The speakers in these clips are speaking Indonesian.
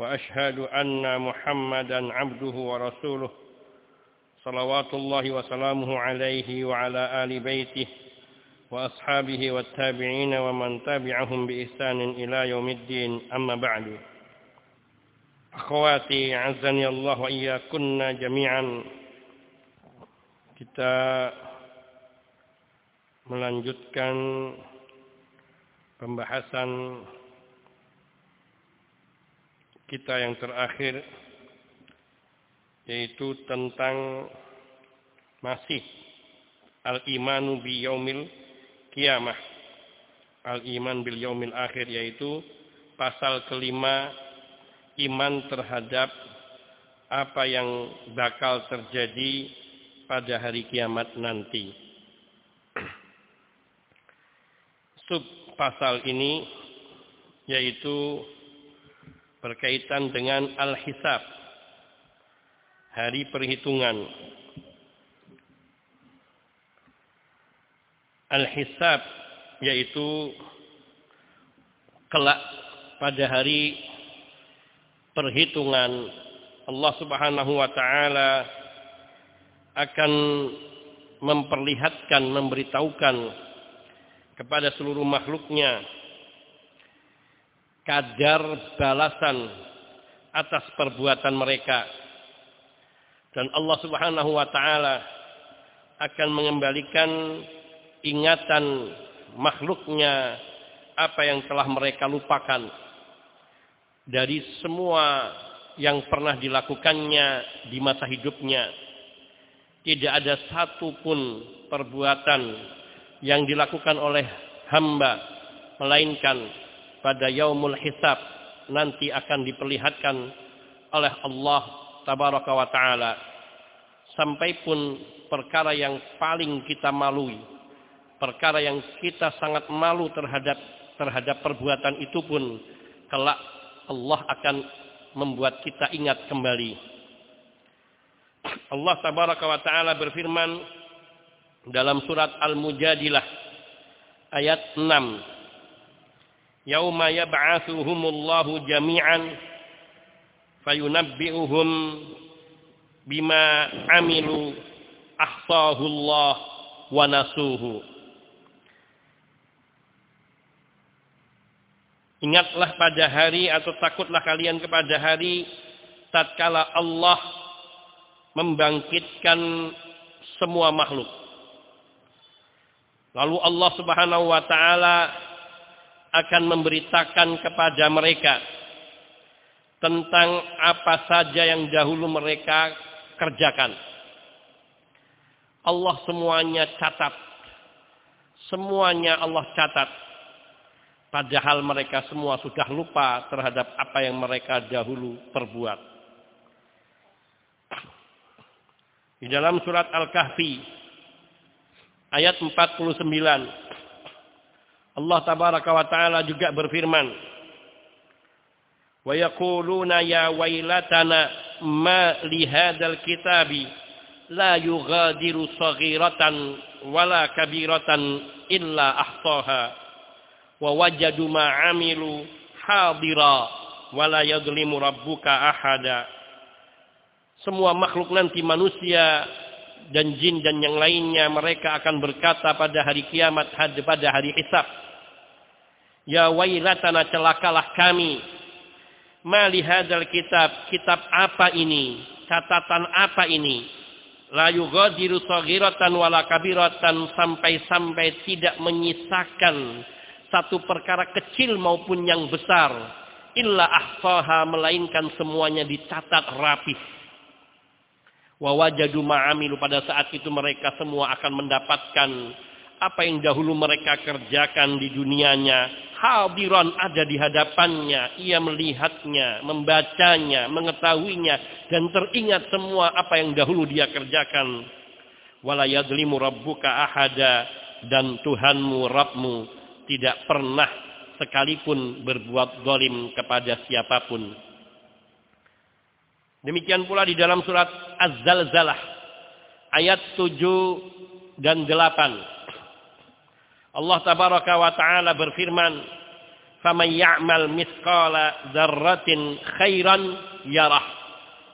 وأشهد أن محمدا عبده ورسوله صلوات الله وسلامه عليه وعلى آل بيته وأصحابه والتابعين ومن تبعهم بإحسان إلى يوم الدين. أما بعد أخواتي عزني الله وإياكن جميعا. Kita melanjutkan pembahasan kita yang terakhir yaitu tentang masih al-imanu bi yaumil kiamah al-iman bil yaumil akhir yaitu pasal kelima iman terhadap apa yang bakal terjadi pada hari kiamat nanti. Sub pasal ini yaitu berkaitan dengan al-hisab hari perhitungan. Al-hisab yaitu kelak pada hari perhitungan Allah Subhanahu wa taala akan memperlihatkan memberitahukan kepada seluruh makhluknya kadar balasan atas perbuatan mereka. Dan Allah Subhanahu wa taala akan mengembalikan ingatan makhluknya apa yang telah mereka lupakan. Dari semua yang pernah dilakukannya di masa hidupnya. Tidak ada satu pun perbuatan yang dilakukan oleh hamba melainkan pada yaumul hisab nanti akan diperlihatkan oleh Allah tabaraka wa taala. Sampai pun perkara yang paling kita malui perkara yang kita sangat malu terhadap terhadap perbuatan itu pun kelak Allah akan membuat kita ingat kembali. Allah tabaraka wa taala berfirman dalam surat Al-Mujadilah ayat 6 Yauma yab'atsuhumullahu jami'an fayunabbi'uhum bima amilu ahsahu Allah wa nasuhu Ingatlah pada hari atau takutlah kalian kepada hari tatkala Allah membangkitkan semua makhluk. Lalu Allah Subhanahu wa taala akan memberitakan kepada mereka tentang apa saja yang dahulu mereka kerjakan. Allah semuanya catat. Semuanya Allah catat. Padahal mereka semua sudah lupa terhadap apa yang mereka dahulu perbuat. Di dalam surat Al-Kahfi ayat 49 Allah tabaraka wa taala juga berfirman Wa yaquluna ya wailatana ma li hadzal kitabi la yughadiru saghiratan wala kabiratan illa ahsaha wa wajadu ma amilu hadira wala yadlimu rabbuka ahada. Semua makhluk nanti manusia dan jin dan yang lainnya mereka akan berkata pada hari kiamat pada hari hisab ya wailatana celakalah kami. Mali hadzal kitab kitab apa ini? Catatan apa ini? La yughadiru saghiratan wala kabiratan sampai-sampai tidak menyisakan satu perkara kecil maupun yang besar. Illa ahsaha melainkan semuanya dicatat rapih wa wajadu ma'amilu pada saat itu mereka semua akan mendapatkan apa yang dahulu mereka kerjakan di dunianya hadiran ada di hadapannya, ia melihatnya, membacanya, mengetahuinya dan teringat semua apa yang dahulu dia kerjakan. Wala yadlimu rabbuka ahada dan Tuhanmu Rabbmu tidak pernah sekalipun berbuat zalim kepada siapa pun. Demikian pula di dalam surat Az-Zalzalah ayat 7 dan 8. Allah tabaraka wa taala berfirman, "Faman ya'mal mithqala dzarratin khairan yarah,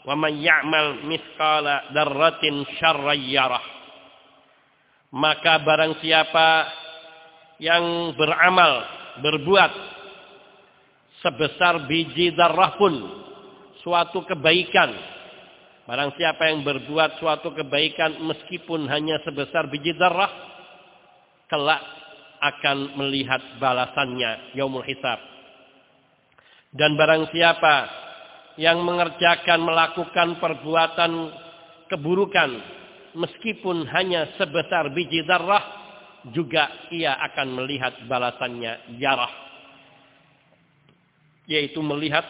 wa man ya'mal mithqala dzarratin syarran yarah." Maka barang siapa yang beramal, berbuat sebesar biji darah pun suatu kebaikan. Barang siapa yang berbuat suatu kebaikan meskipun hanya sebesar biji darah, kelak akan melihat balasannya yaumul hisab. Dan barang siapa yang mengerjakan melakukan perbuatan keburukan meskipun hanya sebesar biji darah juga ia akan melihat balasannya yarah yaitu melihat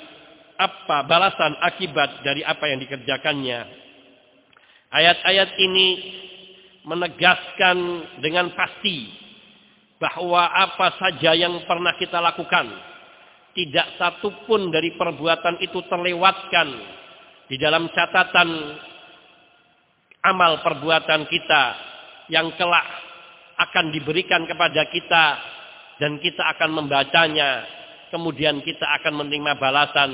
apa balasan akibat dari apa yang dikerjakannya. Ayat-ayat ini menegaskan dengan pasti bahwa apa saja yang pernah kita lakukan tidak satu pun dari perbuatan itu terlewatkan di dalam catatan amal perbuatan kita yang kelak akan diberikan kepada kita dan kita akan membacanya. Kemudian kita akan menerima balasan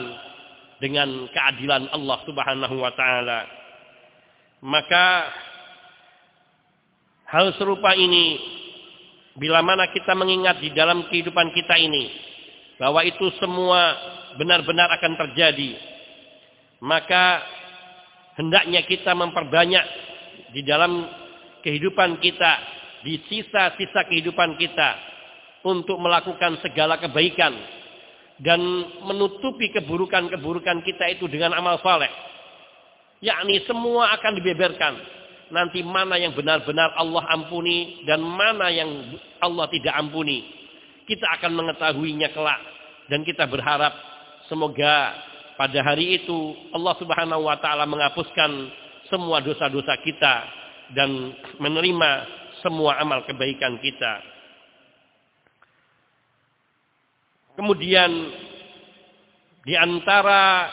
dengan keadilan Allah Subhanahu wa taala. Maka hal serupa ini Bila mana kita mengingat di dalam kehidupan kita ini bahwa itu semua benar-benar akan terjadi, maka hendaknya kita memperbanyak di dalam kehidupan kita, di sisa-sisa kehidupan kita untuk melakukan segala kebaikan dan menutupi keburukan-keburukan kita itu dengan amal saleh. Yakni semua akan dibeberkan nanti mana yang benar-benar Allah ampuni dan mana yang Allah tidak ampuni. Kita akan mengetahuinya kelak dan kita berharap semoga pada hari itu Allah Subhanahu wa taala menghapuskan semua dosa-dosa kita dan menerima semua amal kebaikan kita. Kemudian di antara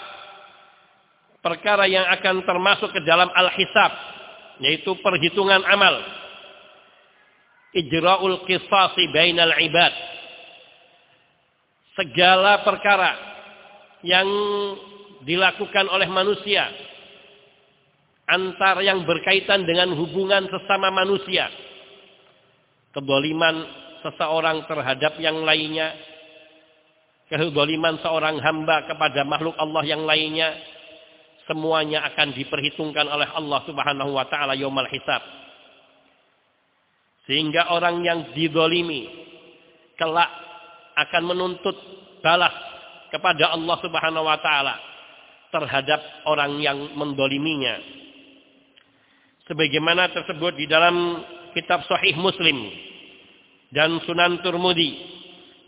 perkara yang akan termasuk ke dalam al-hisab yaitu perhitungan amal. Ijra'ul qisasi bainal ibad. Segala perkara yang dilakukan oleh manusia antar yang berkaitan dengan hubungan sesama manusia kedoliman seseorang terhadap yang lainnya kedoliman seorang hamba kepada makhluk Allah yang lainnya semuanya akan diperhitungkan oleh Allah Subhanahu wa taala yaumul hisab. Sehingga orang yang didolimi kelak akan menuntut balas kepada Allah Subhanahu wa taala terhadap orang yang mendoliminya. Sebagaimana tersebut di dalam kitab Sahih Muslim dan Sunan Turmudi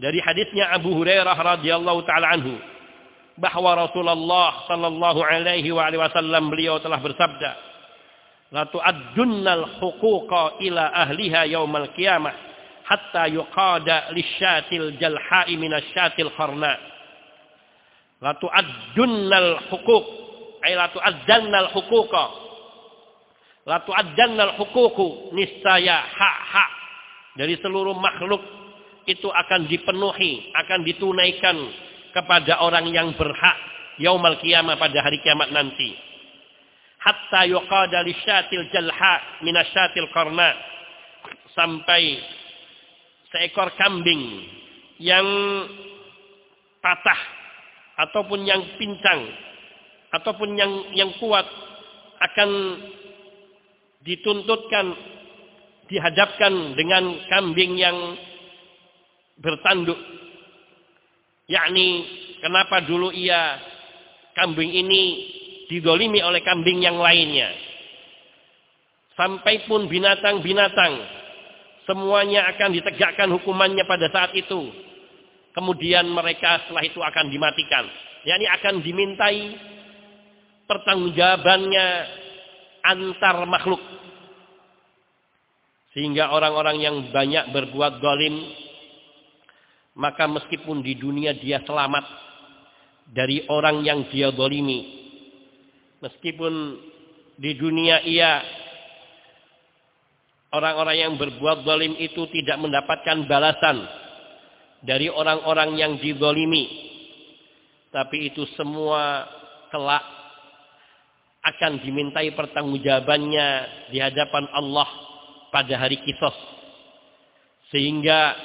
dari hadisnya Abu Hurairah radhiyallahu taala anhu. Bahwa Rasulullah sallallahu alaihi wa alihi wasallam beliau telah bersabda la tu'addunnal huquqa ila ahliha yaumal qiyamah hatta yuqada lisyatil jalha'i minasyatil kharna. La tu'addunnal huquq ay la tu'addannal huquqa. La tu'addannal huququ niscaya hak-hak dari seluruh makhluk itu akan dipenuhi akan ditunaikan kepada orang yang berhak yaumal kiamah pada hari kiamat nanti. Hatta yuqada lisyatil jalha minasyatil qarna. Sampai seekor kambing yang patah ataupun yang pincang ataupun yang yang kuat akan dituntutkan dihadapkan dengan kambing yang bertanduk yakni kenapa dulu ia kambing ini didolimi oleh kambing yang lainnya. Sampai pun binatang-binatang semuanya akan ditegakkan hukumannya pada saat itu. kemudian mereka setelah itu akan dimatikan. yakni akan dimintai pertanggungjawabannya antar makhluk. Sehingga orang-orang yang banyak berbuat zalim maka meskipun di dunia dia selamat dari orang yang dia zalimi meskipun di dunia ia orang-orang yang berbuat zalim itu tidak mendapatkan balasan dari orang-orang yang dizalimi tapi itu semua kelak akan dimintai pertanggungjawabannya di hadapan Allah pada hari kisos. Sehingga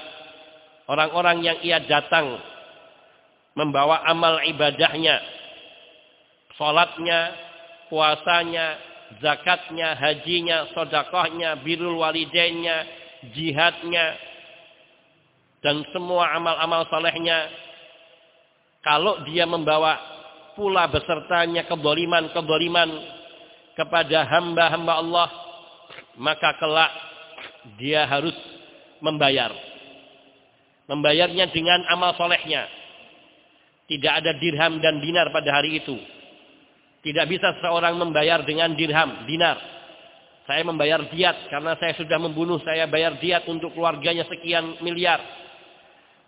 orang-orang yang ia datang membawa amal ibadahnya, sholatnya, puasanya, zakatnya, hajinya, sodakohnya, birul walidainnya, jihadnya, dan semua amal-amal solehnya. Kalau dia membawa pula besertanya kedoliman-kedoliman kepada hamba-hamba Allah, maka kelak dia harus membayar. Membayarnya dengan amal solehnya. Tidak ada dirham dan dinar pada hari itu. Tidak bisa seorang membayar dengan dirham, dinar. Saya membayar diat karena saya sudah membunuh, saya bayar diat untuk keluarganya sekian miliar.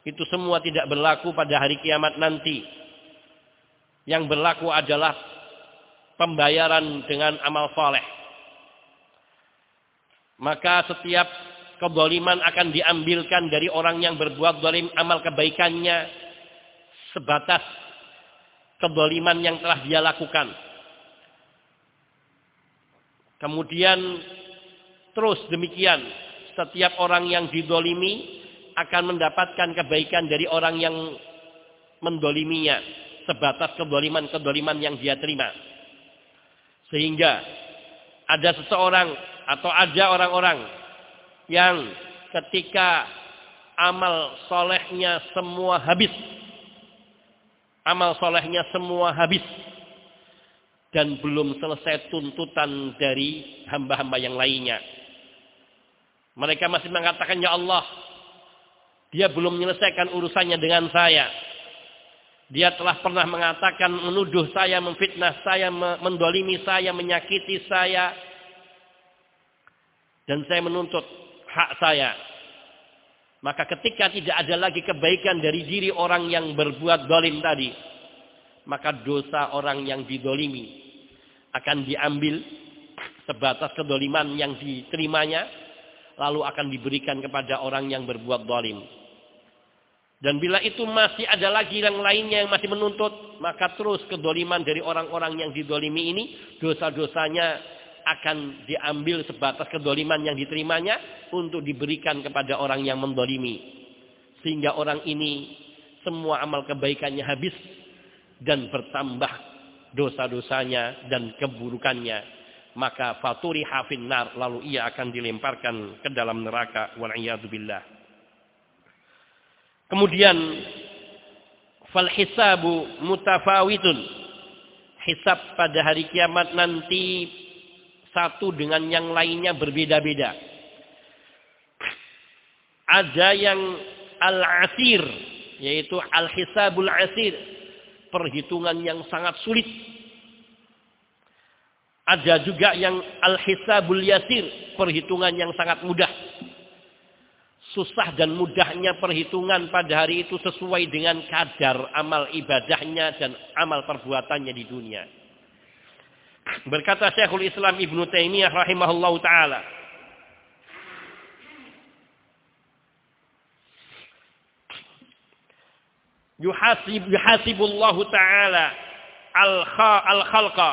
Itu semua tidak berlaku pada hari kiamat nanti. Yang berlaku adalah pembayaran dengan amal soleh. Maka setiap keboliman akan diambilkan dari orang yang berbuat zalim amal kebaikannya sebatas keboliman yang telah dia lakukan. Kemudian terus demikian setiap orang yang didolimi akan mendapatkan kebaikan dari orang yang mendoliminya sebatas kedoliman-kedoliman yang dia terima. Sehingga ada seseorang atau ada orang-orang yang ketika amal solehnya semua habis. Amal solehnya semua habis. Dan belum selesai tuntutan dari hamba-hamba yang lainnya. Mereka masih mengatakan, Ya Allah, dia belum menyelesaikan urusannya dengan saya. Dia telah pernah mengatakan, menuduh saya, memfitnah saya, mendolimi saya, menyakiti saya, dan saya menuntut hak saya. Maka ketika tidak ada lagi kebaikan dari diri orang yang berbuat dolim tadi, maka dosa orang yang didolimi akan diambil sebatas kedoliman yang diterimanya, lalu akan diberikan kepada orang yang berbuat dolim. Dan bila itu masih ada lagi yang lainnya yang masih menuntut, maka terus kedoliman dari orang-orang yang didolimi ini, dosa-dosanya akan diambil sebatas kedoliman yang diterimanya untuk diberikan kepada orang yang mendolimi. Sehingga orang ini semua amal kebaikannya habis dan bertambah dosa-dosanya dan keburukannya. Maka faturi hafin nar lalu ia akan dilemparkan ke dalam neraka wal'iyadzubillah. Kemudian fal hisabu mutafawitun. Hisab pada hari kiamat nanti satu dengan yang lainnya berbeda-beda. Ada yang al-asir, yaitu al-hisabul asir, perhitungan yang sangat sulit. Ada juga yang al-hisabul yasir, perhitungan yang sangat mudah. Susah dan mudahnya perhitungan pada hari itu sesuai dengan kadar amal ibadahnya dan amal perbuatannya di dunia. Berkata Syekhul Islam Ibnu Taimiyah rahimahullah taala. Yuhasib yuhasibullahu taala al-kha al-khalqa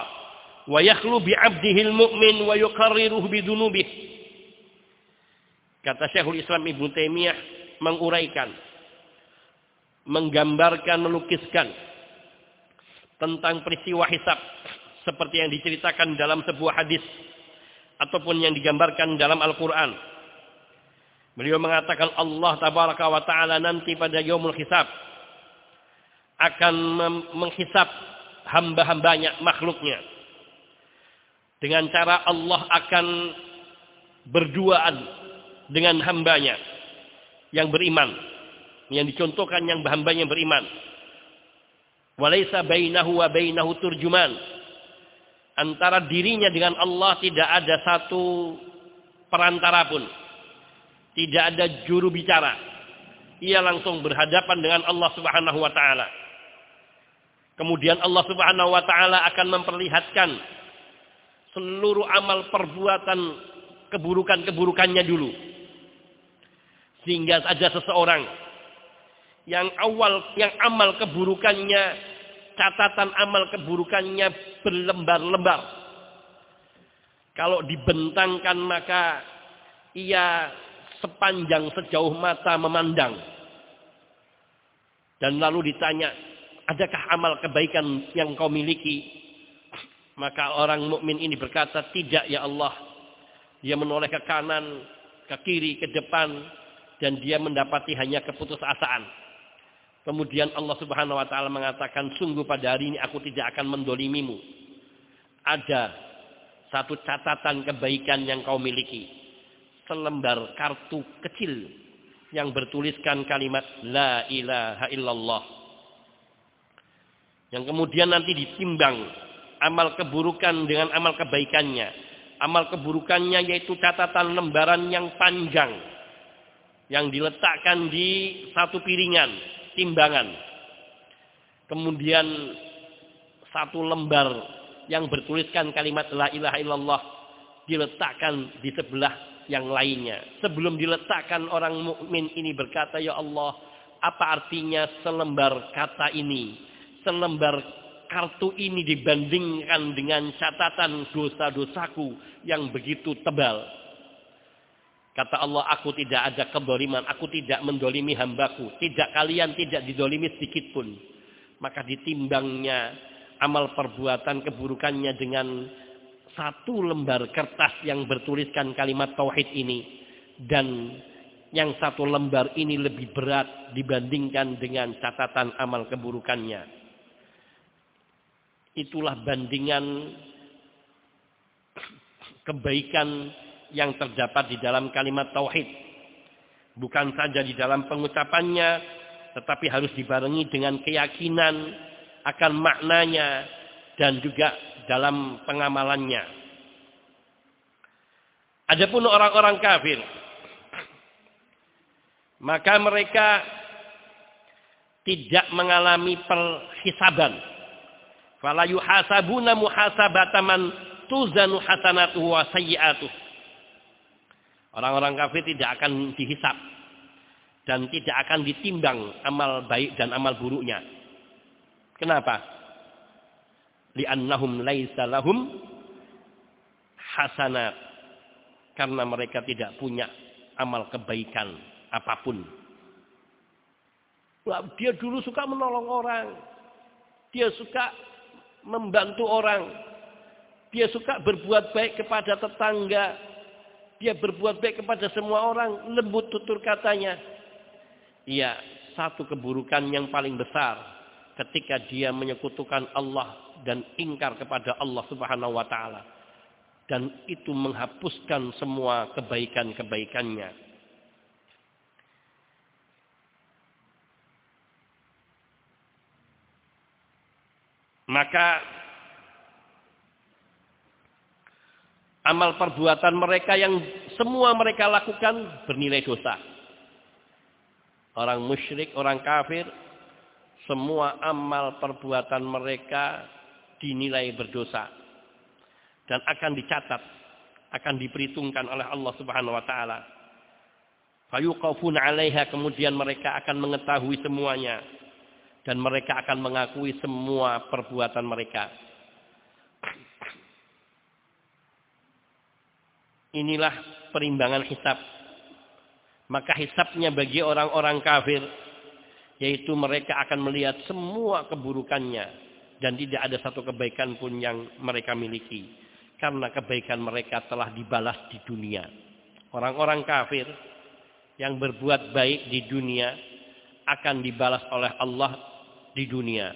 wa yakhlu bi 'abdihi al-mu'min wa yuqarriruhu bi dhunubih. Kata Syekhul Islam Ibnu Taimiyah menguraikan menggambarkan melukiskan tentang peristiwa hisab seperti yang diceritakan dalam sebuah hadis ataupun yang digambarkan dalam Al-Qur'an. Beliau mengatakan Allah tabaraka wa taala nanti pada yaumul hisab akan menghisap hamba-hambanya, makhluknya. Dengan cara Allah akan berduaan dengan hambanya yang beriman. yang dicontohkan yang hamba yang beriman. Walaysa bainahu wa bainahu turjuman. Antara dirinya dengan Allah tidak ada satu perantara pun. Tidak ada juru bicara. Ia langsung berhadapan dengan Allah Subhanahu wa taala. Kemudian Allah Subhanahu wa taala akan memperlihatkan seluruh amal perbuatan keburukan-keburukannya dulu. Sehingga ada seseorang yang awal yang amal keburukannya catatan amal keburukannya berlembar-lembar. Kalau dibentangkan maka ia sepanjang sejauh mata memandang. Dan lalu ditanya, adakah amal kebaikan yang kau miliki? Maka orang mukmin ini berkata, tidak ya Allah. Dia menoleh ke kanan, ke kiri, ke depan. Dan dia mendapati hanya keputusasaan. Kemudian Allah subhanahu wa ta'ala mengatakan, sungguh pada hari ini aku tidak akan mendolimimu. Ada satu catatan kebaikan yang kau miliki. Selembar kartu kecil yang bertuliskan kalimat La ilaha illallah. Yang kemudian nanti ditimbang amal keburukan dengan amal kebaikannya. Amal keburukannya yaitu catatan lembaran yang panjang. Yang diletakkan di satu piringan timbangan. Kemudian satu lembar yang bertuliskan kalimat la ilaha illallah diletakkan di sebelah yang lainnya. Sebelum diletakkan orang mukmin ini berkata, "Ya Allah, apa artinya selembar kata ini? Selembar kartu ini dibandingkan dengan catatan dosa-dosaku yang begitu tebal." Kata Allah, aku tidak ada kedoliman. Aku tidak mendolimi hambaku. Tidak kalian tidak didolimi sedikit pun. Maka ditimbangnya amal perbuatan keburukannya dengan satu lembar kertas yang bertuliskan kalimat tauhid ini. Dan yang satu lembar ini lebih berat dibandingkan dengan catatan amal keburukannya. Itulah bandingan kebaikan yang terdapat di dalam kalimat tauhid. Bukan saja di dalam pengucapannya, tetapi harus dibarengi dengan keyakinan akan maknanya dan juga dalam pengamalannya. Adapun orang-orang kafir, maka mereka tidak mengalami perhisaban. Fala yuhasabuna muhasabataman tuzanu hasanatuhu wa sayyi'atuhu. Orang-orang kafir tidak akan dihisap dan tidak akan ditimbang amal baik dan amal buruknya. Kenapa? Li'annahum laisa lahum hasanat. Karena mereka tidak punya amal kebaikan apa pun. Dia dulu suka menolong orang. Dia suka membantu orang. Dia suka berbuat baik kepada tetangga. Dia berbuat baik kepada semua orang. Lembut tutur katanya. Iya, satu keburukan yang paling besar. Ketika dia menyekutukan Allah dan ingkar kepada Allah subhanahu wa ta'ala. Dan itu menghapuskan semua kebaikan-kebaikannya. Maka amal perbuatan mereka yang semua mereka lakukan bernilai dosa. Orang musyrik, orang kafir, semua amal perbuatan mereka dinilai berdosa. Dan akan dicatat, akan diperhitungkan oleh Allah subhanahu wa ta'ala. Fayuqafun alaiha kemudian mereka akan mengetahui semuanya. Dan mereka akan mengakui semua perbuatan mereka. Inilah perimbangan hisap. Maka hisapnya bagi orang-orang kafir. Yaitu mereka akan melihat semua keburukannya. Dan tidak ada satu kebaikan pun yang mereka miliki. Karena kebaikan mereka telah dibalas di dunia. Orang-orang kafir yang berbuat baik di dunia akan dibalas oleh Allah di dunia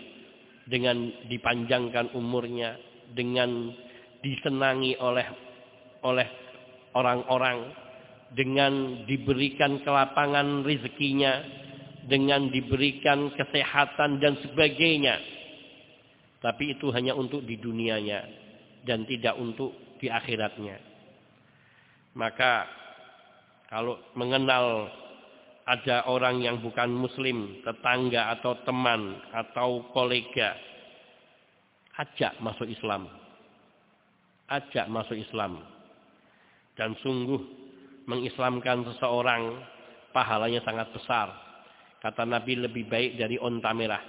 dengan dipanjangkan umurnya dengan disenangi oleh oleh orang-orang dengan diberikan kelapangan rezekinya dengan diberikan kesehatan dan sebagainya. Tapi itu hanya untuk di dunianya dan tidak untuk di akhiratnya. Maka kalau mengenal ada orang yang bukan muslim, tetangga atau teman atau kolega, ajak masuk Islam. Ajak masuk Islam. Dan sungguh mengislamkan seseorang pahalanya sangat besar. Kata Nabi lebih baik dari onta merah.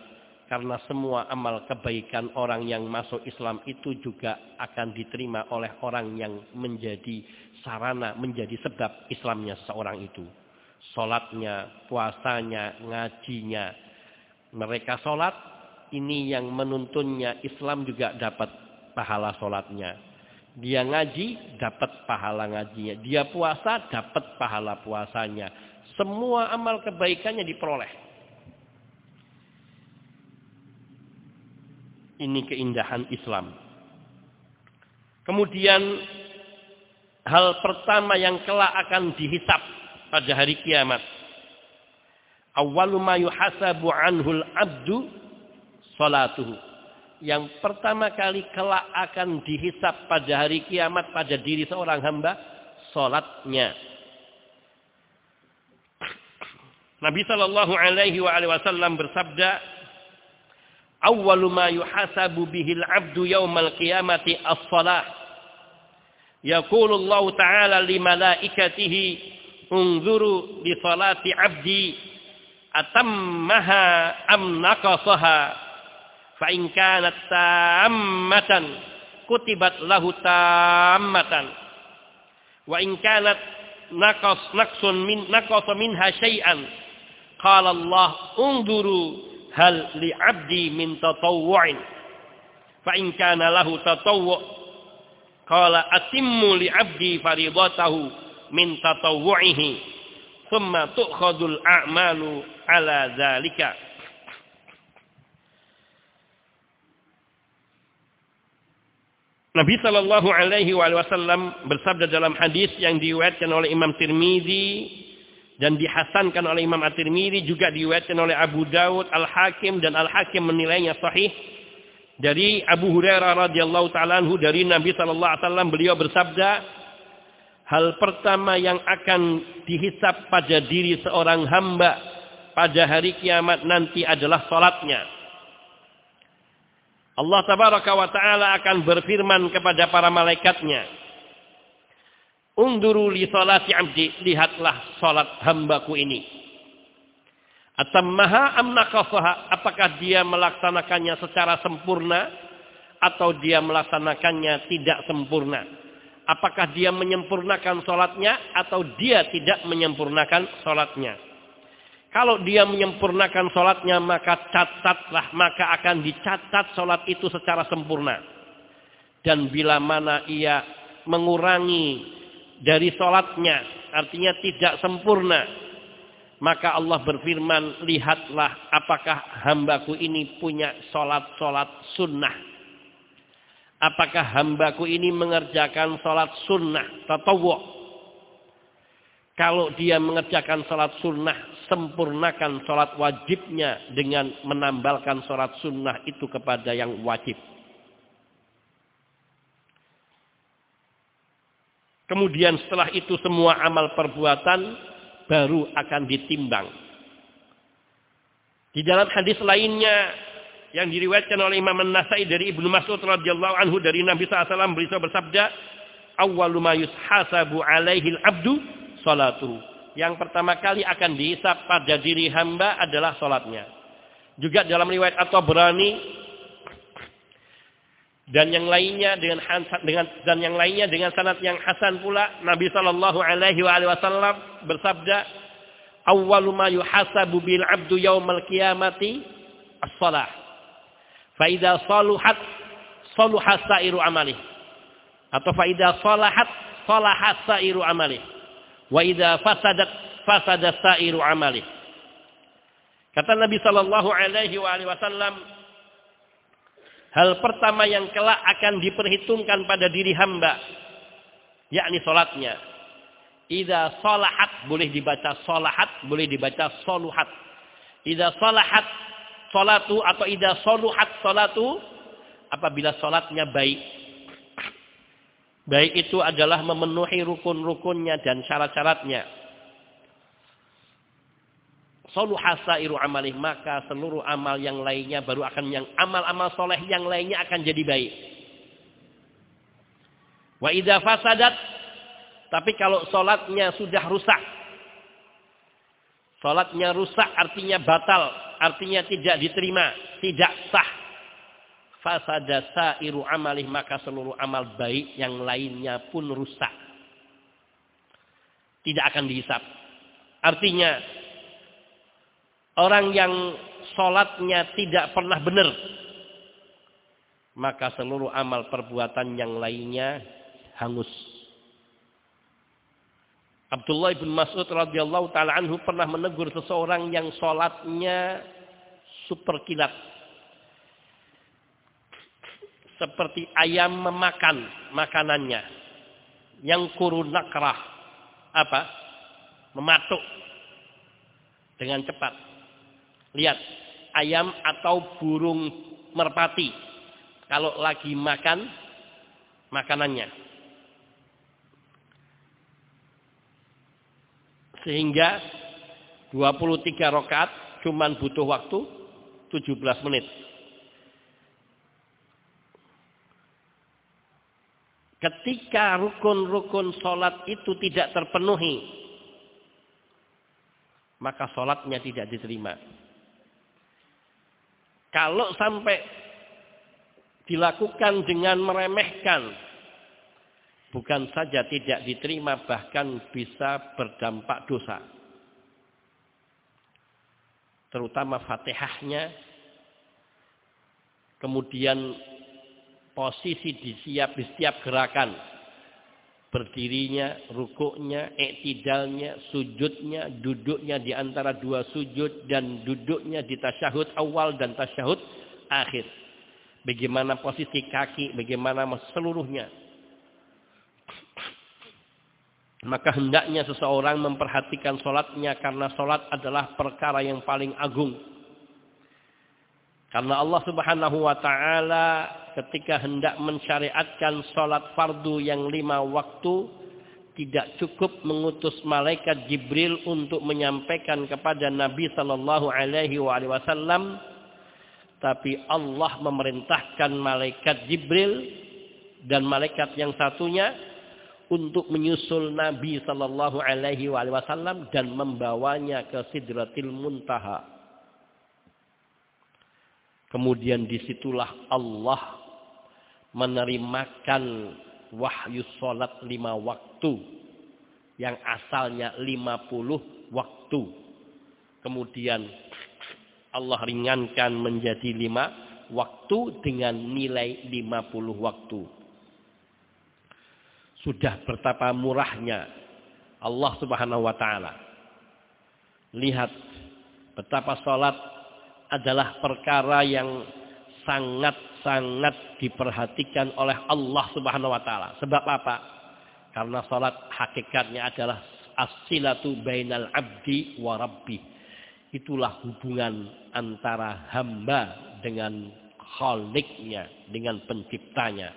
Karena semua amal kebaikan orang yang masuk Islam itu juga akan diterima oleh orang yang menjadi sarana, menjadi sebab Islamnya seseorang itu. Solatnya, puasanya, ngajinya. Mereka solat, ini yang menuntunnya Islam juga dapat pahala solatnya. Dia ngaji, dapat pahala ngajinya. Dia puasa, dapat pahala puasanya. Semua amal kebaikannya diperoleh. Ini keindahan Islam. Kemudian hal pertama yang kelak akan dihisap pada hari kiamat. Awwalu ma anhul abdu salatuhu. Yang pertama kali kelak akan dihisap pada hari kiamat pada diri seorang hamba salatnya. Nabi sallallahu alaihi wasallam bersabda, "Awwalu ma yuhasabu bihil 'abdu yaumal qiyamati as-shalah." Yaqulu Allah Ta'ala li malaikatihi unzuru li salati 'abdi atammaha am naqasaha fa in kanat tammatan kutibat lahu tammatan wa in kanat naqas naqsun min naqasa minha syai'an qala Allah unzuru hal li 'abdi min tatawwu'in fa in kana lahu tatawwu' qala atimmu li 'abdi faridatahu min tatawwu'ihi Nabi Shallallahu Alaihi Wasallam bersabda dalam hadis yang diriwayatkan oleh Imam Tirmidzi dan dihasankan oleh Imam At-Tirmidzi juga diriwayatkan oleh Abu Dawud, Al Hakim dan Al Hakim menilainya sahih dari Abu Hurairah radhiyallahu taala dari Nabi Shallallahu Alaihi Wasallam beliau bersabda hal pertama yang akan dihisap pada diri seorang hamba pada hari kiamat nanti adalah salatnya. Allah tabaraka wa ta'ala akan berfirman kepada para malaikatnya. Unduru li salati abdi. Lihatlah salat hambaku ini. Atammaha am naqasaha. Apakah dia melaksanakannya secara sempurna. Atau dia melaksanakannya tidak sempurna. Apakah dia menyempurnakan salatnya. Atau dia tidak menyempurnakan salatnya. Kalau dia menyempurnakan sholatnya maka catatlah maka akan dicatat sholat itu secara sempurna. Dan bila mana ia mengurangi dari sholatnya artinya tidak sempurna. Maka Allah berfirman lihatlah apakah hambaku ini punya sholat-sholat sunnah. Apakah hambaku ini mengerjakan sholat sunnah, tatawuk. Kalau dia mengerjakan sholat sunnah, sempurnakan sholat wajibnya dengan menambalkan sholat sunnah itu kepada yang wajib. Kemudian setelah itu semua amal perbuatan baru akan ditimbang. Di dalam hadis lainnya yang diriwayatkan oleh Imam An-Nasai dari Ibnu Mas'ud radhiyallahu anhu dari Nabi SAW beliau bersabda, "Awwalu ma yushasabu alaihi al-'abdu salatu. Yang pertama kali akan dihisap pada diri hamba adalah salatnya. Juga dalam riwayat atau berani dan yang lainnya dengan dengan dan yang lainnya dengan sanad yang hasan pula Nabi sallallahu alaihi wasallam bersabda awwalu ma yuhasabu bil 'abdu yaumal qiyamati as-shalah fa idza saluhat saluha sairu amali atau fa idza salahat salaha sairu amali Wa idza fasadat fasada sa'iru amali. Kata Nabi sallallahu alaihi wasallam, hal pertama yang kelak akan diperhitungkan pada diri hamba yakni salatnya. Idza salahat boleh dibaca salahat, boleh dibaca soluhat. Idza salahat salatu atau idza saluhat salatu apabila salatnya baik. Baik itu adalah memenuhi rukun-rukunnya dan syarat-syaratnya. Saluhasairu amalih maka seluruh amal yang lainnya baru akan yang amal-amal soleh yang lainnya akan jadi baik. Wa idza fasadat tapi kalau solatnya sudah rusak. Solatnya rusak artinya batal. Artinya tidak diterima. Tidak sah. Fasada sa'iru amalih. Maka seluruh amal baik yang lainnya pun rusak. Tidak akan dihisap. Artinya. Orang yang solatnya tidak pernah benar. Maka seluruh amal perbuatan yang lainnya hangus Abdullah bin Mas'ud radhiyallahu taala anhu pernah menegur seseorang yang sholatnya super kilat. Seperti ayam memakan makanannya. Yang kurun nakrah. Apa? Mematuk. Dengan cepat. Lihat. Ayam atau burung merpati. Kalau lagi makan makanannya. Sehingga 23 rakaat cuman butuh waktu 17 menit. Ketika rukun-rukun sholat itu tidak terpenuhi, maka sholatnya tidak diterima. Kalau sampai dilakukan dengan meremehkan bukan saja tidak diterima bahkan bisa berdampak dosa. Terutama Fatihahnya kemudian posisi di siap di setiap gerakan berdirinya, rukuknya, iktidalnya, sujudnya, duduknya di antara dua sujud dan duduknya di tasyahud awal dan tasyahud akhir. Bagaimana posisi kaki, bagaimana seluruhnya maka hendaknya seseorang memperhatikan solatnya karena solat adalah perkara yang paling agung. Karena Allah subhanahu wa ta'ala ketika hendak mensyariatkan solat fardu yang lima waktu, tidak cukup mengutus malaikat Jibril untuk menyampaikan kepada Nabi sallallahu alaihi wasallam tapi Allah memerintahkan malaikat Jibril dan malaikat yang satunya untuk menyusul Nabi Shallallahu Alaihi Wasallam dan membawanya ke Sidratil Muntaha. Kemudian di situlah Allah menerimakan wahyu sholat lima waktu yang asalnya lima puluh waktu. Kemudian Allah ringankan menjadi lima waktu dengan nilai lima puluh waktu sudah betapa murahnya Allah Subhanahu wa taala. Lihat betapa salat adalah perkara yang sangat-sangat diperhatikan oleh Allah Subhanahu wa taala. Sebab apa? Karena salat hakikatnya adalah as-silatu bainal abdi wa rabbi. Itulah hubungan antara hamba dengan khaliknya, dengan penciptanya.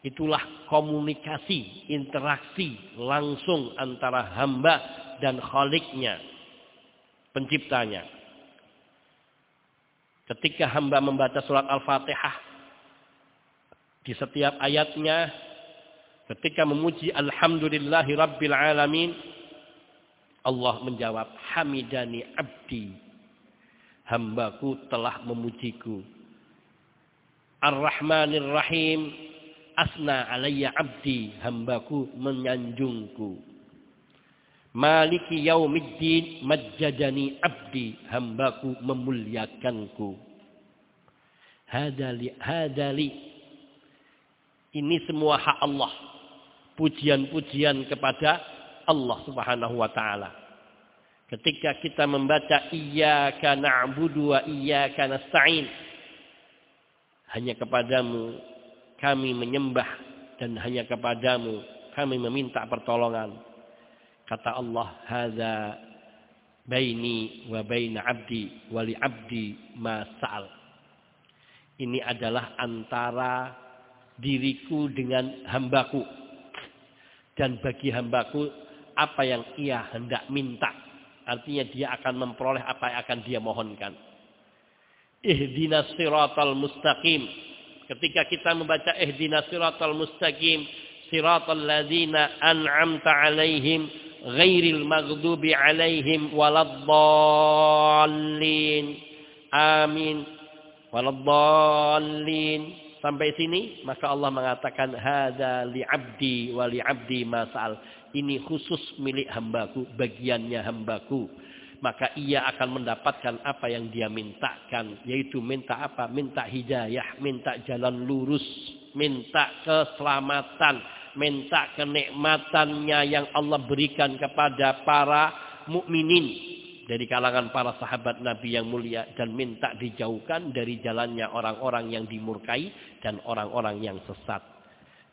Itulah komunikasi, interaksi langsung antara hamba dan khaliknya, penciptanya. Ketika hamba membaca surat Al-Fatihah, di setiap ayatnya, ketika memuji Alhamdulillahi Rabbil Alamin, Allah menjawab, Hamidani abdi, hambaku telah memujiku. Ar-Rahmanir Rahim, asna alayya abdi hambaku menyanjungku maliki yaumiddin majjadani abdi hambaku memuliakanku. Hadali hadali. Ini semua hak Allah. Pujian-pujian kepada Allah Subhanahu wa taala. Ketika kita membaca iyyaka na'budu wa iyyaka nasta'in hanya kepadamu kami menyembah dan hanya kepadamu kami meminta pertolongan. Kata Allah, "Hadza baini wa baina abdi wali abdi ma sa'al. Ini adalah antara diriku dengan hambaku. Dan bagi hambaku apa yang ia hendak minta. Artinya dia akan memperoleh apa yang akan dia mohonkan. Ihdinas siratal mustaqim. Ketika kita membaca ihdinas siratal mustaqim. Siratal ladhina an'amta alaihim ghairil maghdubi alaihim waladdallin. Amin. Waladdallin. Sampai sini maka Allah mengatakan hada li abdi wa li abdi masal. Ini khusus milik hambaku, bagiannya hambaku. Maka ia akan mendapatkan apa yang dia mintakan. Yaitu minta apa? Minta hidayah, minta jalan lurus, minta keselamatan, minta kenikmatannya yang Allah berikan kepada para mukminin dari kalangan para sahabat Nabi yang mulia dan minta dijauhkan dari jalannya orang-orang yang dimurkai dan orang-orang yang sesat.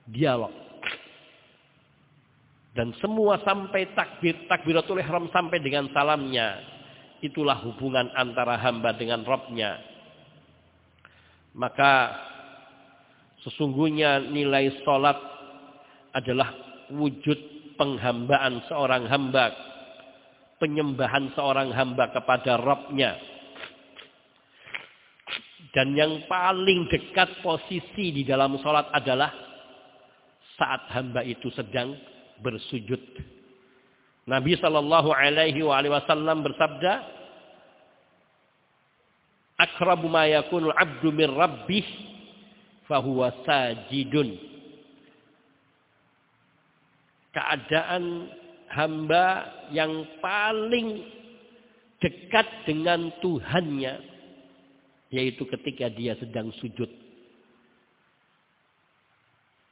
Dialog. Dan semua sampai takbir, takbiratul ihram sampai dengan salamnya. Itulah hubungan antara hamba dengan Robnya. Maka sesungguhnya nilai sholat adalah wujud penghambaan seorang hamba penyembahan seorang hamba kepada Robnya. Dan yang paling dekat posisi di dalam sholat adalah saat hamba itu sedang bersujud. Nabi Shallallahu Alaihi Wasallam bersabda, "Akrabu ma yakunul abdu min rabbih, fahuwa sajidun." Keadaan hamba yang paling dekat dengan Tuhannya yaitu ketika dia sedang sujud.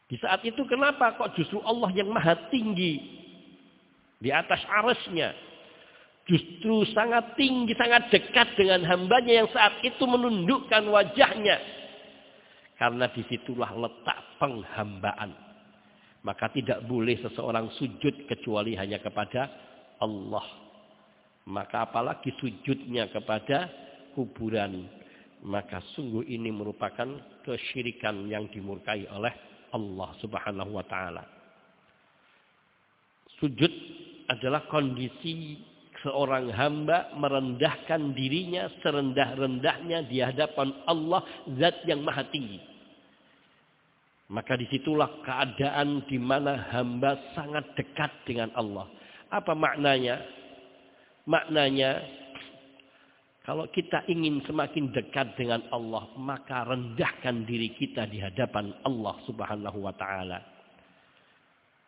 Di saat itu kenapa kok justru Allah yang maha tinggi di atas arasnya justru sangat tinggi, sangat dekat dengan hambanya yang saat itu menundukkan wajahnya. Karena di situlah letak penghambaan. Maka tidak boleh seseorang sujud kecuali hanya kepada Allah. Maka apalagi sujudnya kepada kuburan. Maka sungguh ini merupakan kesyirikan yang dimurkai oleh Allah subhanahu wa ta'ala. Sujud adalah kondisi seorang hamba merendahkan dirinya serendah-rendahnya di hadapan Allah zat yang maha tinggi. Maka di situlah keadaan di mana hamba sangat dekat dengan Allah. Apa maknanya? Maknanya, kalau kita ingin semakin dekat dengan Allah, maka rendahkan diri kita di hadapan Allah subhanahu wa ta'ala.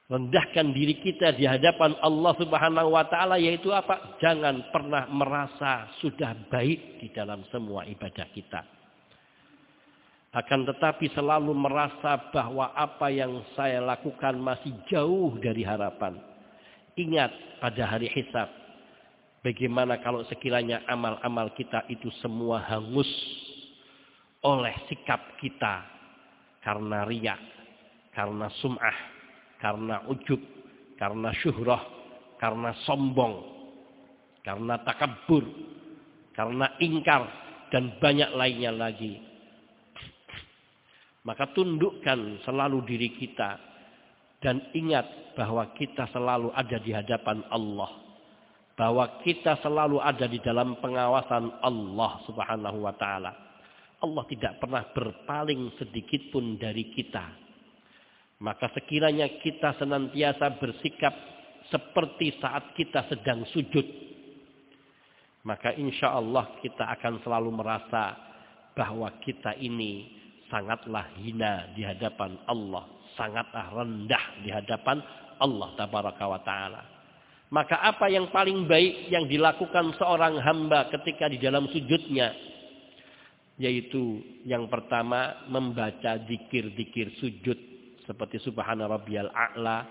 Rendahkan diri kita di hadapan Allah subhanahu wa ta'ala yaitu apa? Jangan pernah merasa sudah baik di dalam semua ibadah kita. Akan tetapi selalu merasa bahwa apa yang saya lakukan masih jauh dari harapan. Ingat pada hari hisab. Bagaimana kalau sekiranya amal-amal kita itu semua hangus oleh sikap kita. Karena riak, karena sum'ah, karena ujub, karena syuhrah, karena sombong, karena takabur, karena ingkar, dan banyak lainnya lagi maka tundukkan selalu diri kita. Dan ingat bahwa kita selalu ada di hadapan Allah. Bahwa kita selalu ada di dalam pengawasan Allah subhanahu wa ta'ala. Allah tidak pernah berpaling sedikit pun dari kita. Maka sekiranya kita senantiasa bersikap seperti saat kita sedang sujud. Maka insya Allah kita akan selalu merasa bahwa kita ini sangatlah hina di hadapan Allah, sangatlah rendah di hadapan Allah tabaraka wa taala. Maka apa yang paling baik yang dilakukan seorang hamba ketika di dalam sujudnya? Yaitu yang pertama membaca dikir-dikir sujud seperti subhana rabbiyal a'la.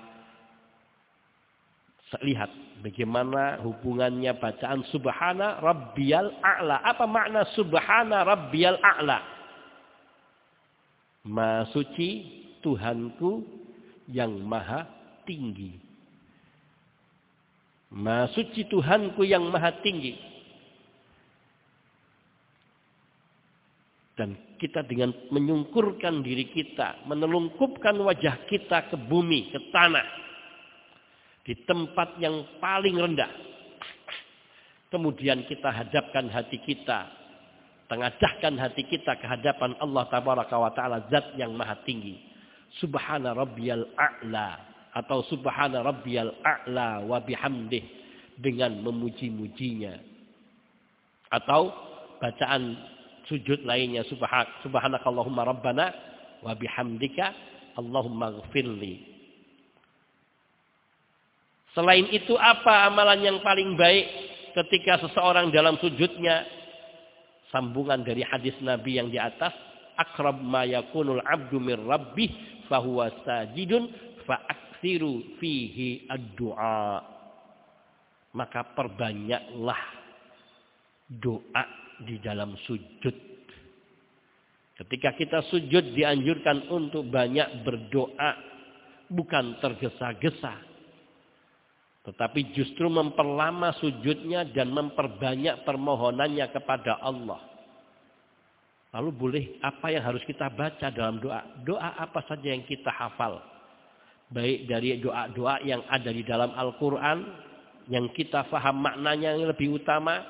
Lihat bagaimana hubungannya bacaan subhana rabbiyal a'la. Apa makna subhana rabbiyal a'la? Maha suci Tuhanku yang maha tinggi. Maha suci Tuhanku yang maha tinggi. Dan kita dengan menyungkurkan diri kita, menelungkupkan wajah kita ke bumi, ke tanah. Di tempat yang paling rendah. Kemudian kita hadapkan hati kita. Tengadahkan hati kita ke hadapan Allah Tabaraka wa Ta'ala zat yang maha tinggi. Subhana rabbiyal a'la. Atau subhana rabbiyal a'la wa bihamdih. Dengan memuji-mujinya. Atau bacaan sujud lainnya subhanakallahumma rabbana wa bihamdika Allahumma gfirli. Selain itu apa amalan yang paling baik ketika seseorang dalam sujudnya sambungan dari hadis Nabi yang di atas akrab ma yakunul abdu mir rabbih fahuwa sajidun fa'aksiru fihi ad-du'a maka perbanyaklah doa di dalam sujud. Ketika kita sujud dianjurkan untuk banyak berdoa. Bukan tergesa-gesa. Tetapi justru memperlama sujudnya dan memperbanyak permohonannya kepada Allah. Lalu boleh apa yang harus kita baca dalam doa? Doa apa saja yang kita hafal? Baik dari doa-doa yang ada di dalam Al-Quran. Yang kita faham maknanya yang lebih utama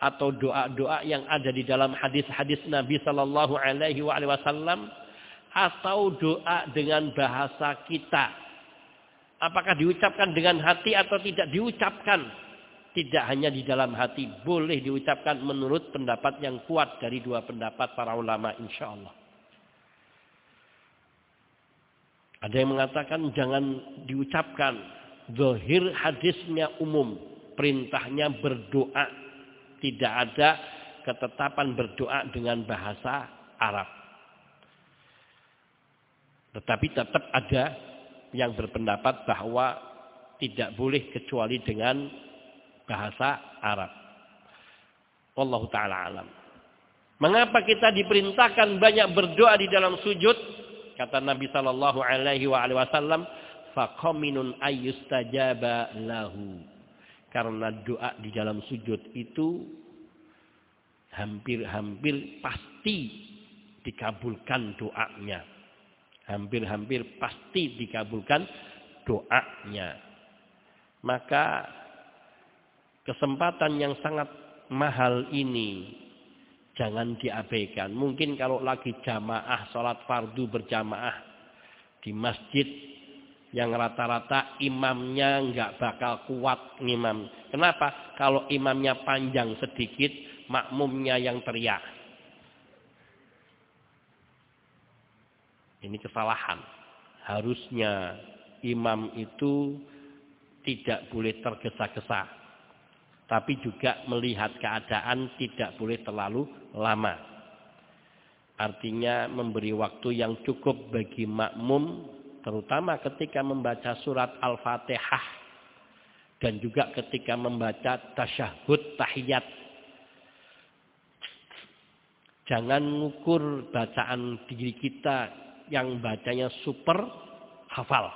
atau doa-doa yang ada di dalam hadis-hadis Nabi Sallallahu Alaihi Wasallam atau doa dengan bahasa kita. Apakah diucapkan dengan hati atau tidak diucapkan? Tidak hanya di dalam hati, boleh diucapkan menurut pendapat yang kuat dari dua pendapat para ulama insya Allah. Ada yang mengatakan jangan diucapkan. Zohir hadisnya umum. Perintahnya berdoa tidak ada ketetapan berdoa dengan bahasa Arab. Tetapi tetap ada yang berpendapat bahwa tidak boleh kecuali dengan bahasa Arab. Allah taala alam. Mengapa kita diperintahkan banyak berdoa di dalam sujud? Kata Nabi sallallahu alaihi wasallam, "Faqaminun ayyustajaba lahu." Karena doa di dalam sujud itu hampir-hampir pasti dikabulkan doanya. Hampir-hampir pasti dikabulkan doanya. Maka kesempatan yang sangat mahal ini jangan diabaikan. Mungkin kalau lagi jamaah, sholat fardu berjamaah di masjid yang rata-rata imamnya nggak bakal kuat ngimam. Kenapa? Kalau imamnya panjang sedikit, makmumnya yang teriak. Ini kesalahan. Harusnya imam itu tidak boleh tergesa-gesa. Tapi juga melihat keadaan tidak boleh terlalu lama. Artinya memberi waktu yang cukup bagi makmum terutama ketika membaca surat Al-Fatihah dan juga ketika membaca tasyahud tahiyat. Jangan ngukur bacaan diri kita yang bacanya super hafal.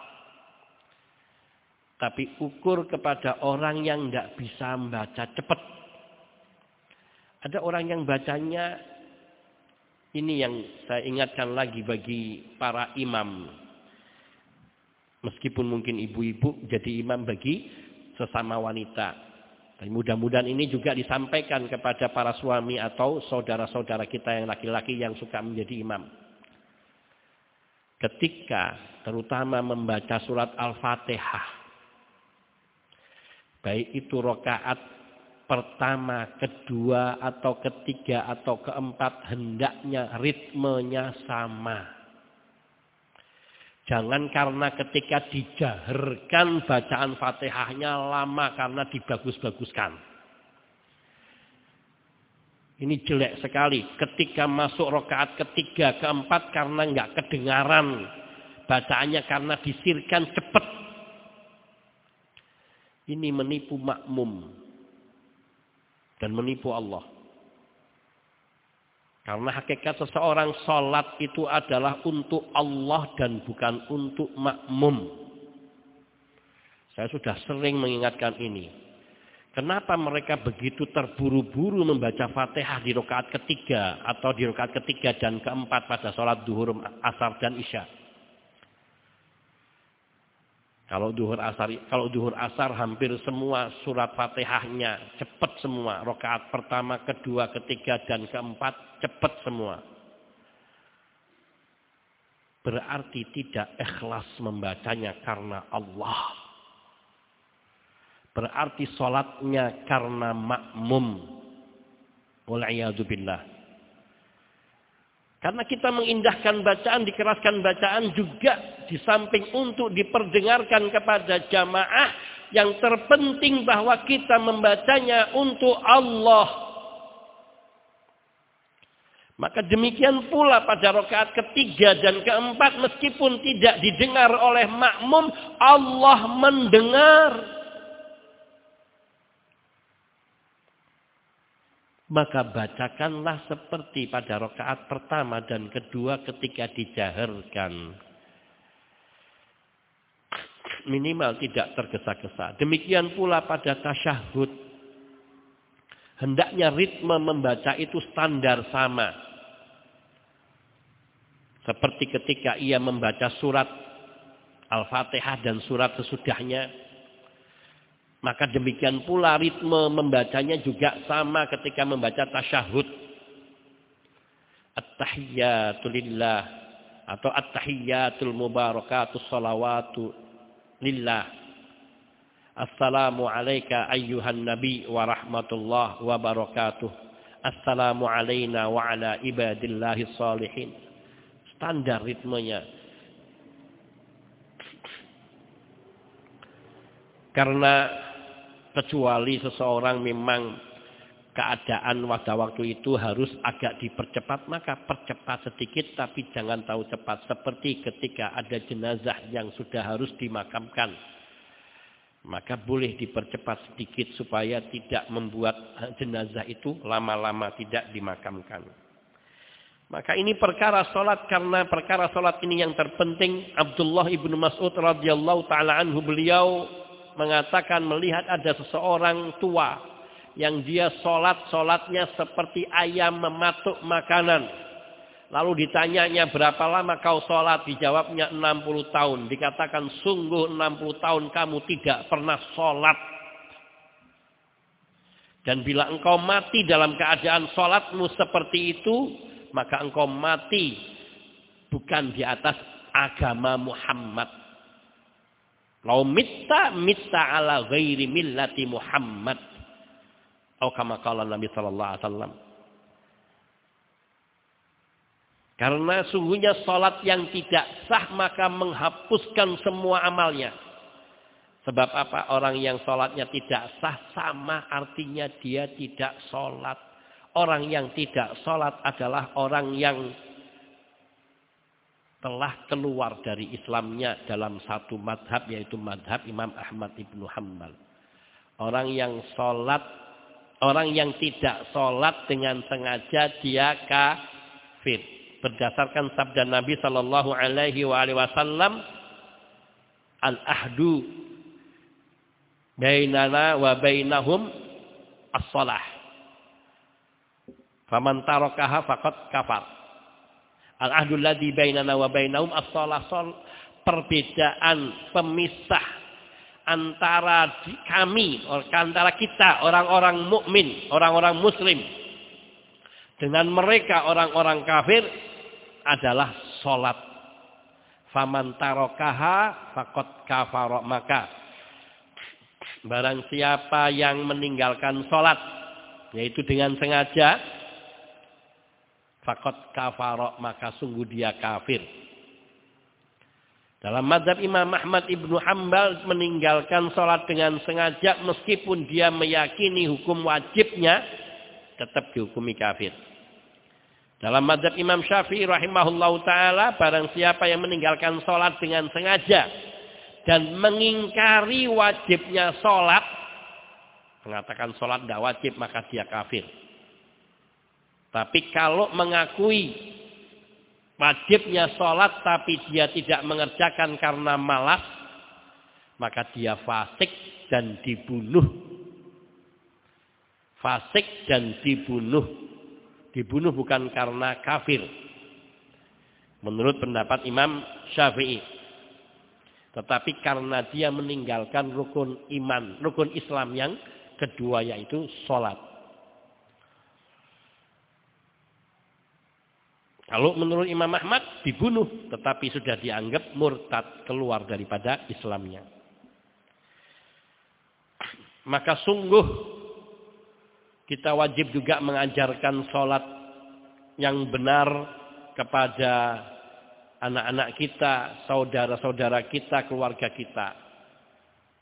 Tapi ukur kepada orang yang tidak bisa membaca cepat. Ada orang yang bacanya ini yang saya ingatkan lagi bagi para imam Meskipun mungkin ibu-ibu jadi imam bagi sesama wanita. Dan mudah-mudahan ini juga disampaikan kepada para suami atau saudara-saudara kita yang laki-laki yang suka menjadi imam. Ketika terutama membaca surat Al-Fatihah. Baik itu rokaat pertama, kedua, atau ketiga, atau keempat. Hendaknya ritmenya sama. Jangan karena ketika dijaharkan bacaan fatihahnya lama karena dibagus-baguskan. Ini jelek sekali. Ketika masuk rokaat ketiga, keempat karena nggak kedengaran. Bacaannya karena disirkan cepat. Ini menipu makmum. Dan menipu Allah. Karena hakikat seseorang sholat itu adalah untuk Allah dan bukan untuk makmum. Saya sudah sering mengingatkan ini. Kenapa mereka begitu terburu-buru membaca Fatihah di rakaat ketiga atau di rakaat ketiga dan keempat pada sholat duhur, asar dan isya? Kalau duhur asar, kalau duhur asar hampir semua surat Fatihahnya cepat semua. Rakaat pertama, kedua, ketiga dan keempat cepat semua. Berarti tidak ikhlas membacanya karena Allah. Berarti sholatnya karena makmum. Wal'iyadzubillah. Karena kita mengindahkan bacaan, dikeraskan bacaan juga di samping untuk diperdengarkan kepada jamaah yang terpenting bahwa kita membacanya untuk Allah. Maka demikian pula pada rakaat ketiga dan keempat meskipun tidak didengar oleh makmum, Allah mendengar. Maka bacakanlah seperti pada rakaat pertama dan kedua ketika dijaharkan. Minimal tidak tergesa-gesa. Demikian pula pada tasyahud. Hendaknya ritme membaca itu standar sama. Seperti ketika ia membaca surat Al-Fatihah dan surat sesudahnya maka demikian pula ritme membacanya juga sama ketika membaca tasyahud. At-tahiyyatu lillah atau at-tahiyyatul mubarakatus salawatu lillah. Assalamu alayka ayyuhan nabi wa rahmatullah wa barakatuh. Assalamu alayna wa ala ibadillahi salihin. Standar ritmenya. Karena Kecuali seseorang memang keadaan pada waktu itu harus agak dipercepat, maka percepat sedikit tapi jangan tahu cepat. Seperti ketika ada jenazah yang sudah harus dimakamkan. Maka boleh dipercepat sedikit supaya tidak membuat jenazah itu lama-lama tidak dimakamkan. Maka ini perkara solat karena perkara solat ini yang terpenting. Abdullah ibnu Mas'ud radhiyallahu taala anhu beliau mengatakan melihat ada seseorang tua yang dia sholat sholatnya seperti ayam mematuk makanan. Lalu ditanyanya berapa lama kau sholat? Dijawabnya 60 tahun. Dikatakan sungguh 60 tahun kamu tidak pernah sholat. Dan bila engkau mati dalam keadaan sholatmu seperti itu. Maka engkau mati bukan di atas agama Muhammad. Lau mitta mitta ala ghairi millati Muhammad. Atau kama kala Nabi sallallahu alaihi wasallam. Karena sungguhnya salat yang tidak sah maka menghapuskan semua amalnya. Sebab apa? Orang yang salatnya tidak sah sama artinya dia tidak salat. Orang yang tidak salat adalah orang yang telah keluar dari Islamnya dalam satu madhab yaitu madhab Imam Ahmad ibnu Hambal. Orang yang sholat, orang yang tidak sholat dengan sengaja dia kafir. Berdasarkan sabda Nabi Shallallahu Alaihi Wasallam, al ahdu bainana wa bainahum as-salah. Faman tarakaha faqad kafar. Al-ahdul ladzi bainana wa bainahum as-salah perbedaan pemisah antara kami antara kita orang-orang mukmin, orang-orang muslim dengan mereka orang-orang kafir adalah salat. Faman tarokaha fakot kafara maka barang siapa yang meninggalkan salat yaitu dengan sengaja Fakot kafarok maka sungguh dia kafir. Dalam madhab Imam Ahmad ibnu Hambal meninggalkan sholat dengan sengaja meskipun dia meyakini hukum wajibnya tetap dihukumi kafir. Dalam madhab Imam Syafi'i rahimahullah ta'ala barang siapa yang meninggalkan sholat dengan sengaja dan mengingkari wajibnya sholat mengatakan sholat tidak wajib maka dia kafir. Tapi kalau mengakui wajibnya sholat tapi dia tidak mengerjakan karena malas, maka dia fasik dan dibunuh fasik dan dibunuh. Dibunuh bukan karena kafir. Menurut pendapat Imam Syafi'i. Tetapi karena dia meninggalkan rukun iman, rukun Islam yang kedua yaitu sholat. Kalau menurut Imam Ahmad dibunuh, tetapi sudah dianggap murtad keluar daripada Islamnya. Maka sungguh kita wajib juga mengajarkan sholat yang benar kepada anak-anak kita, saudara-saudara kita, keluarga kita.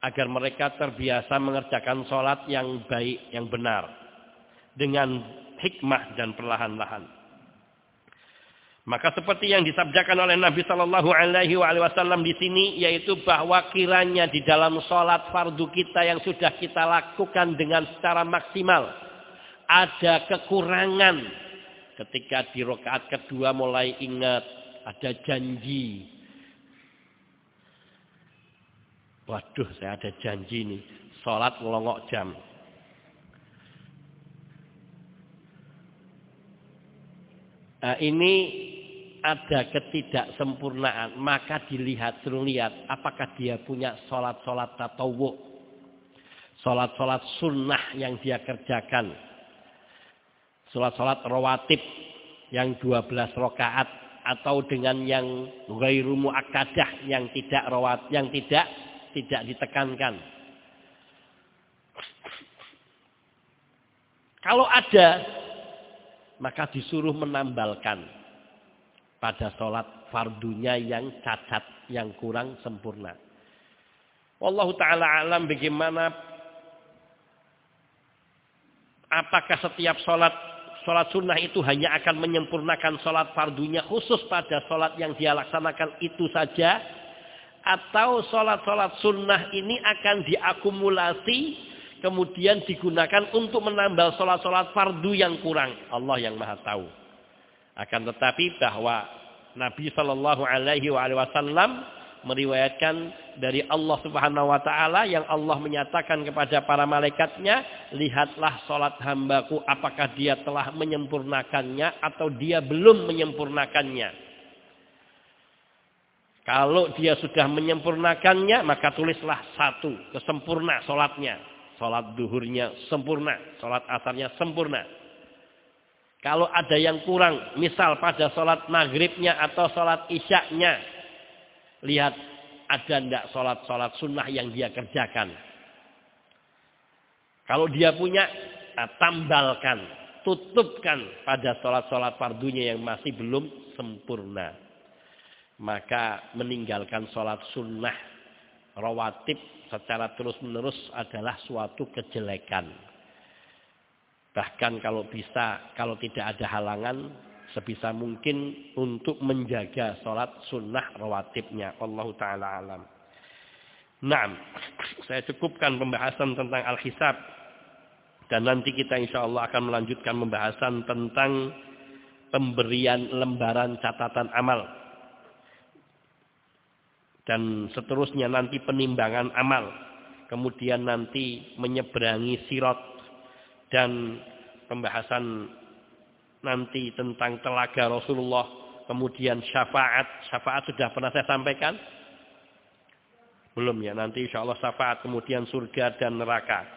Agar mereka terbiasa mengerjakan sholat yang baik, yang benar. Dengan hikmah dan perlahan-lahan. Maka seperti yang disabdakan oleh Nabi Shallallahu Alaihi Wasallam di sini, yaitu bahwa kiranya di dalam sholat fardu kita yang sudah kita lakukan dengan secara maksimal, ada kekurangan. Ketika di rokaat kedua mulai ingat, ada janji. Waduh, saya ada janji nih, sholat ngelongok jam. Nah, ini ada ketidaksempurnaan, maka dilihat, suruh lihat apakah dia punya sholat-sholat tatawu. Sholat-sholat sunnah yang dia kerjakan. Sholat-sholat rawatib yang 12 rakaat atau dengan yang ghairu muakkadah yang tidak rawat yang tidak tidak ditekankan. Kalau ada maka disuruh menambalkan pada sholat fardunya yang cacat, yang kurang sempurna. Wallahu ta'ala alam bagaimana apakah setiap sholat sholat sunnah itu hanya akan menyempurnakan sholat fardunya khusus pada sholat yang dia laksanakan itu saja atau sholat-sholat sunnah ini akan diakumulasi kemudian digunakan untuk menambah sholat-sholat fardu yang kurang. Allah yang maha tahu. Akan tetapi bahwa Nabi Shallallahu Alaihi Wasallam meriwayatkan dari Allah Subhanahu Wa Taala yang Allah menyatakan kepada para malaikatnya, lihatlah sholat hambaku apakah dia telah menyempurnakannya atau dia belum menyempurnakannya. Kalau dia sudah menyempurnakannya, maka tulislah satu, kesempurna sholatnya. Sholat duhurnya sempurna. Sholat asarnya sempurna. Kalau ada yang kurang, misal pada sholat maghribnya atau sholat isyaknya. Lihat ada tidak sholat-sholat sunnah yang dia kerjakan. Kalau dia punya, nah, tambalkan. Tutupkan pada sholat-sholat fardunya yang masih belum sempurna. Maka meninggalkan sholat sunnah rawatib secara terus-menerus adalah suatu kejelekan. Bahkan kalau bisa, kalau tidak ada halangan, sebisa mungkin untuk menjaga sholat sunnah rawatibnya. Allah Ta'ala alam. Nah, saya cukupkan pembahasan tentang Al-Hisab. Dan nanti kita insya Allah akan melanjutkan pembahasan tentang pemberian lembaran catatan amal dan seterusnya nanti penimbangan amal. Kemudian nanti menyeberangi sirot dan pembahasan nanti tentang telaga Rasulullah. Kemudian syafaat. Syafaat sudah pernah saya sampaikan? Belum ya. Nanti insya Allah syafaat. Kemudian surga dan neraka.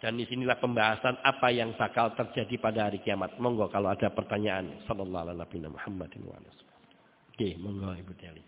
Dan di sinilah pembahasan apa yang bakal terjadi pada hari kiamat. Monggo kalau ada pertanyaan. Sallallahu alaihi wa sallam. Oke, monggo Ibu Tiali.